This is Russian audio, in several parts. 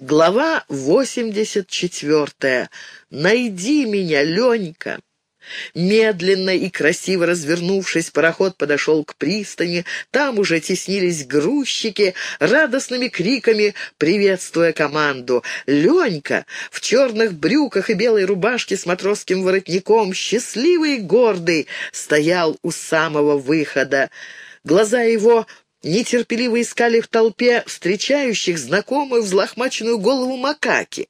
Глава 84. «Найди меня, Ленька!» Медленно и красиво развернувшись, пароход подошел к пристани. Там уже теснились грузчики, радостными криками приветствуя команду. Ленька в черных брюках и белой рубашке с матросским воротником, счастливый и гордый, стоял у самого выхода. Глаза его нетерпеливо искали в толпе встречающих знакомую взлохмаченную голову макаки.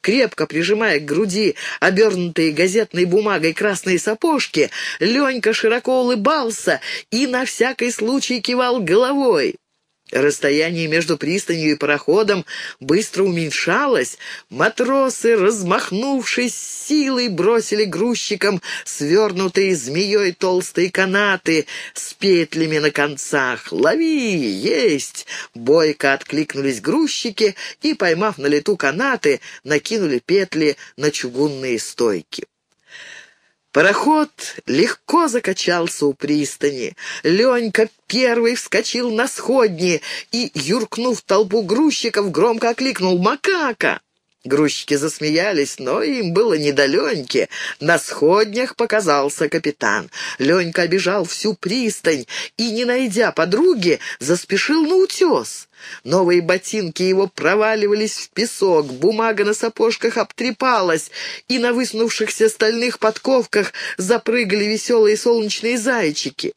Крепко прижимая к груди обернутые газетной бумагой красные сапожки, Ленька широко улыбался и на всякий случай кивал головой. Расстояние между пристанью и пароходом быстро уменьшалось. Матросы, размахнувшись силой, бросили грузчикам свернутые змеей толстые канаты с петлями на концах. «Лови! Есть!» Бойко откликнулись грузчики и, поймав на лету канаты, накинули петли на чугунные стойки. Пароход легко закачался у пристани. Ленька первый вскочил на сходни и, юркнув толпу грузчиков, громко окликнул «Макака!». Грузчики засмеялись, но им было не до Леньки. На сходнях показался капитан. Ленька обежал всю пристань и, не найдя подруги, заспешил на утес. Новые ботинки его проваливались в песок, бумага на сапожках обтрепалась, и на высунувшихся стальных подковках запрыгали веселые солнечные зайчики.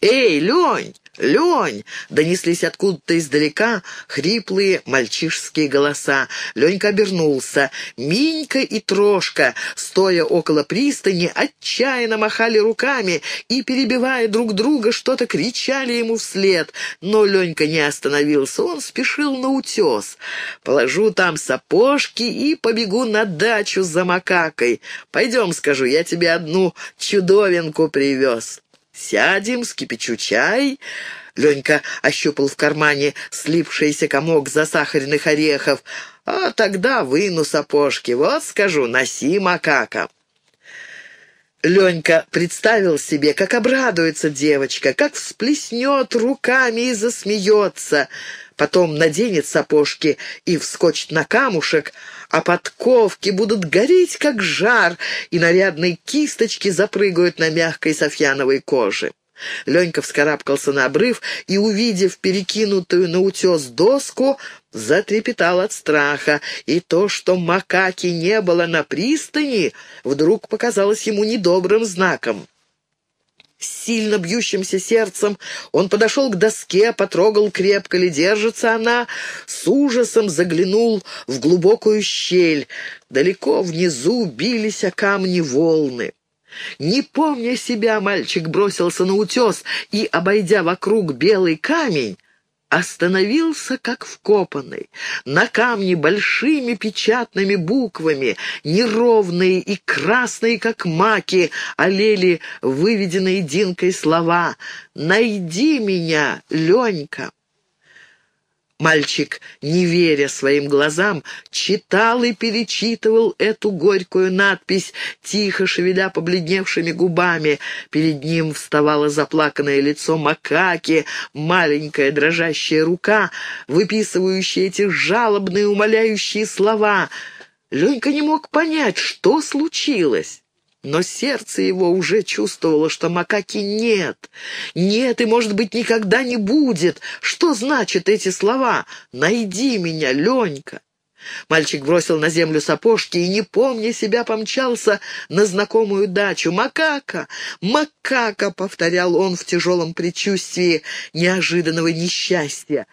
«Эй, Лень!» «Лень!» — донеслись откуда-то издалека хриплые мальчишские голоса. Ленька обернулся. Минька и Трошка, стоя около пристани, отчаянно махали руками и, перебивая друг друга, что-то кричали ему вслед. Но Ленька не остановился, он спешил на утес. «Положу там сапожки и побегу на дачу за макакой. Пойдем, скажу, я тебе одну чудовинку привез». «Сядем, скипячу чай». Ленька ощупал в кармане слипшийся комок засахаренных орехов. «А тогда выну сапожки. Вот, скажу, носи макака». Ленька представил себе, как обрадуется девочка, как всплеснет руками и засмеется. Потом наденет сапожки и вскочит на камушек, а подковки будут гореть, как жар, и нарядные кисточки запрыгают на мягкой софьяновой коже. Ленька вскарабкался на обрыв и, увидев перекинутую на утес доску, затрепетал от страха, и то, что макаки не было на пристани, вдруг показалось ему недобрым знаком. С сильно бьющимся сердцем он подошел к доске, потрогал, крепко ли держится она, с ужасом заглянул в глубокую щель. Далеко внизу бились о камни волны. Не помня себя, мальчик бросился на утес и, обойдя вокруг белый камень, остановился как вкопанный. На камне большими печатными буквами, неровные и красные, как маки, олели выведенные Динкой слова «Найди меня, Ленька». Мальчик, не веря своим глазам, читал и перечитывал эту горькую надпись, тихо шевеля побледневшими губами. Перед ним вставало заплаканное лицо макаки, маленькая дрожащая рука, выписывающая эти жалобные умоляющие слова. Ленька не мог понять, что случилось. Но сердце его уже чувствовало, что макаки нет. Нет и, может быть, никогда не будет. Что значат эти слова? «Найди меня, Ленька». Мальчик бросил на землю сапожки и, не помня себя, помчался на знакомую дачу. «Макака! Макака!» — повторял он в тяжелом предчувствии неожиданного несчастья.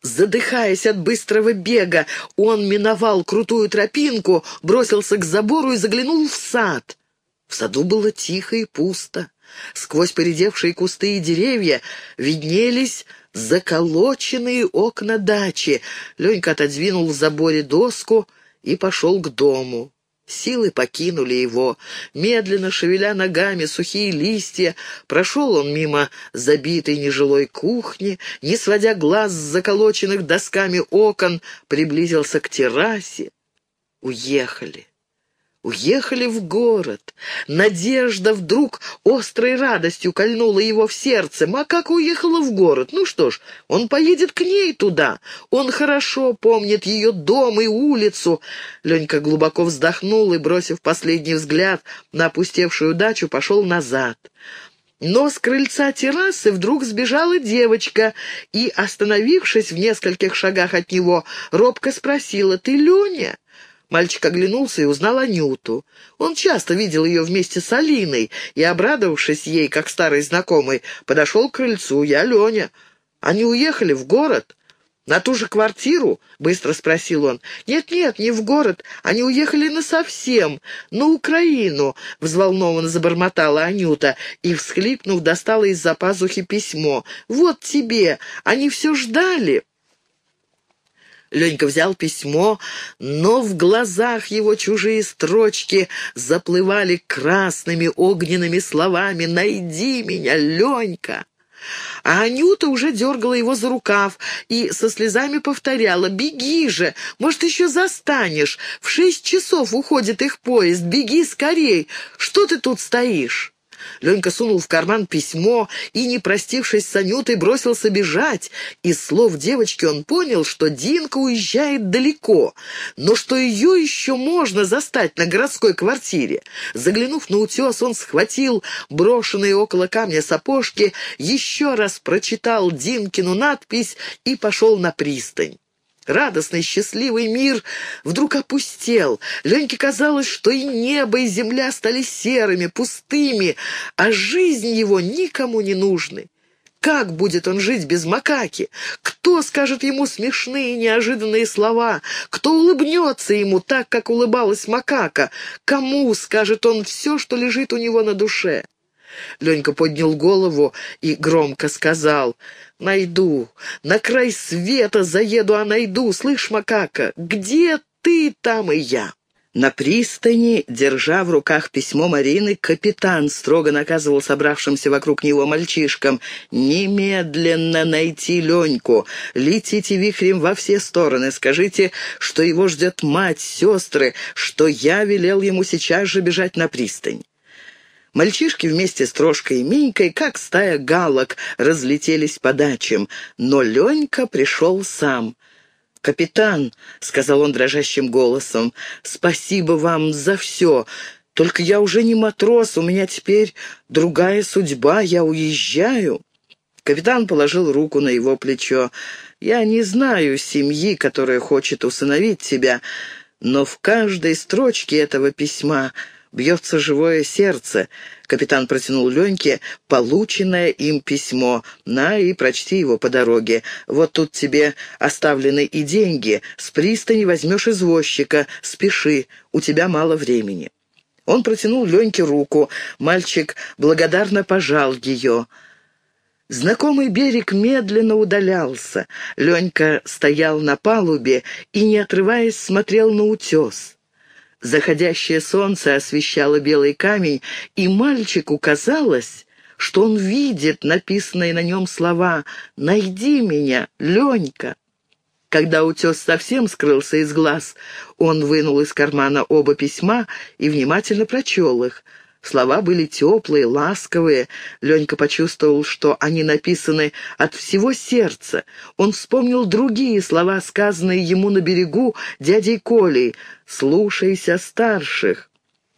Задыхаясь от быстрого бега, он миновал крутую тропинку, бросился к забору и заглянул в сад. В саду было тихо и пусто. Сквозь поредевшие кусты и деревья виднелись заколоченные окна дачи. Ленька отодвинул в заборе доску и пошел к дому. Силы покинули его. Медленно шевеля ногами сухие листья, прошел он мимо забитой нежилой кухни, не сводя глаз с заколоченных досками окон, приблизился к террасе. Уехали. Уехали в город. Надежда вдруг острой радостью кольнула его в сердце. Макака уехала в город. Ну что ж, он поедет к ней туда. Он хорошо помнит ее дом и улицу. Ленька глубоко вздохнул и, бросив последний взгляд на опустевшую дачу, пошел назад. Но с крыльца террасы вдруг сбежала девочка и, остановившись в нескольких шагах от него, робко спросила «Ты Леня?» Мальчик оглянулся и узнал Анюту. Он часто видел ее вместе с Алиной и, обрадовавшись ей, как старый знакомый, подошел к крыльцу. «Я Леня. Они уехали в город?» «На ту же квартиру?» — быстро спросил он. «Нет-нет, не в город. Они уехали насовсем, на Украину», — взволнованно забормотала Анюта и, всхлипнув, достала из-за пазухи письмо. «Вот тебе. Они все ждали». Ленька взял письмо, но в глазах его чужие строчки заплывали красными огненными словами «Найди меня, Ленька!» А Анюта уже дергала его за рукав и со слезами повторяла «Беги же! Может, еще застанешь! В шесть часов уходит их поезд! Беги скорей! Что ты тут стоишь?» Ленька сунул в карман письмо и, не простившись с Анютой, бросился бежать. Из слов девочки он понял, что Динка уезжает далеко, но что ее еще можно застать на городской квартире. Заглянув на утес, он схватил брошенные около камня сапожки, еще раз прочитал Динкину надпись и пошел на пристань. Радостный, счастливый мир вдруг опустел. Леньке казалось, что и небо, и земля стали серыми, пустыми, а жизнь его никому не нужны. Как будет он жить без макаки? Кто скажет ему смешные неожиданные слова? Кто улыбнется ему так, как улыбалась макака? Кому скажет он все, что лежит у него на душе? Ленька поднял голову и громко сказал, «Найду, на край света заеду, а найду, слышь, макака, где ты, там и я». На пристани, держа в руках письмо Марины, капитан строго наказывал собравшимся вокруг него мальчишкам «Немедленно найти Леньку, летите вихрем во все стороны, скажите, что его ждет мать, сестры, что я велел ему сейчас же бежать на пристань». Мальчишки вместе с Трошкой и Минькой, как стая галок, разлетелись по дачам, но Ленька пришел сам. «Капитан», — сказал он дрожащим голосом, — «спасибо вам за все. Только я уже не матрос, у меня теперь другая судьба, я уезжаю». Капитан положил руку на его плечо. «Я не знаю семьи, которая хочет усыновить тебя, но в каждой строчке этого письма бьется живое сердце. Капитан протянул Леньке полученное им письмо. «На и прочти его по дороге. Вот тут тебе оставлены и деньги. С пристани возьмешь извозчика. Спеши, у тебя мало времени». Он протянул Леньке руку. Мальчик благодарно пожал ее. Знакомый берег медленно удалялся. Ленька стоял на палубе и, не отрываясь, смотрел на утес. Заходящее солнце освещало белый камень, и мальчику казалось, что он видит написанные на нем слова «Найди меня, Ленька». Когда утес совсем скрылся из глаз, он вынул из кармана оба письма и внимательно прочел их — Слова были теплые, ласковые. Ленька почувствовал, что они написаны от всего сердца. Он вспомнил другие слова, сказанные ему на берегу дядей Колей «Слушайся старших»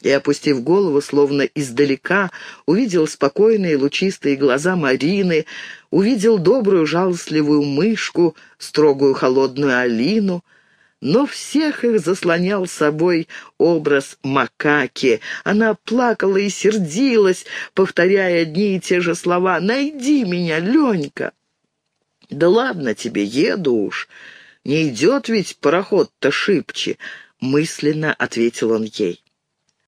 и, опустив голову, словно издалека, увидел спокойные лучистые глаза Марины, увидел добрую жалостливую мышку, строгую холодную Алину — но всех их заслонял собой образ макаки. Она плакала и сердилась, повторяя одни и те же слова «Найди меня, Ленька!» «Да ладно тебе, еду уж. Не идет ведь пароход-то шибче», — мысленно ответил он ей.